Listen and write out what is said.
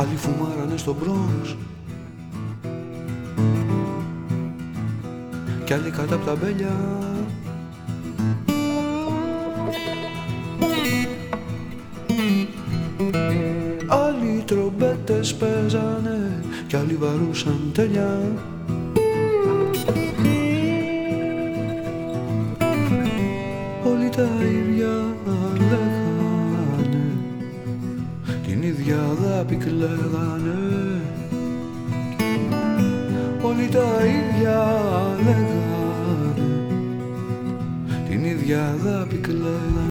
Άλλοι φουμάρανε στο μπρόνς Κι άλλοι κάτω από τα μπέλια. Άλλοι τρομπέτες παίζανε Κι άλλοι βαρούσαν τέλεια. Όλοι τα Την ίδια αγάπη κλαίγανε Όλοι τα ίδια λέγανε Την ίδια αγάπη κλαίγανε